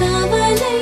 கவலை